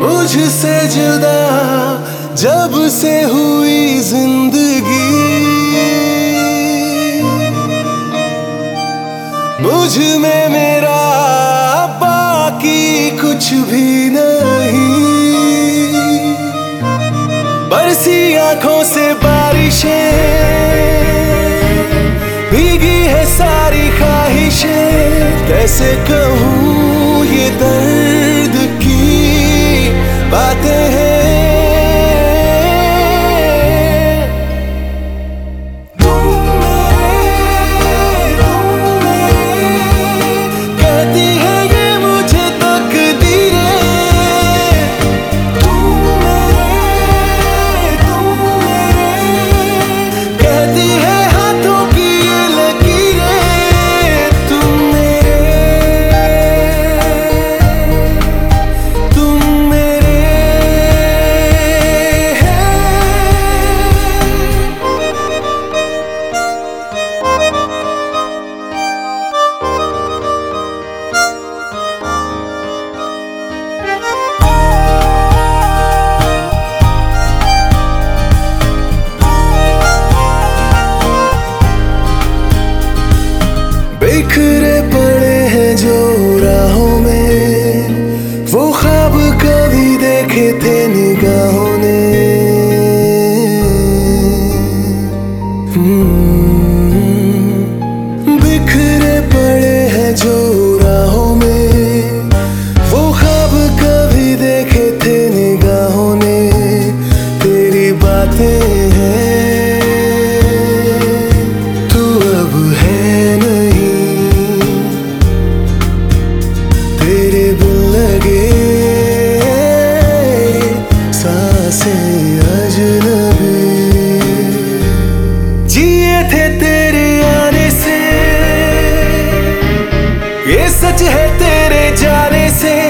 तुझसे जुदा जब से हुई ज़िंदगी। मुझमें मेरा बाकी कुछ भी नहीं। बरसी आँखों से बारिशें, भीगी है सारी ख्वाहिशें, कैसे कहूँ कभी देखे थे निगाहों ने। हम्म, बिखरे पड़े हैं जो ये सच है तेरे जाने से।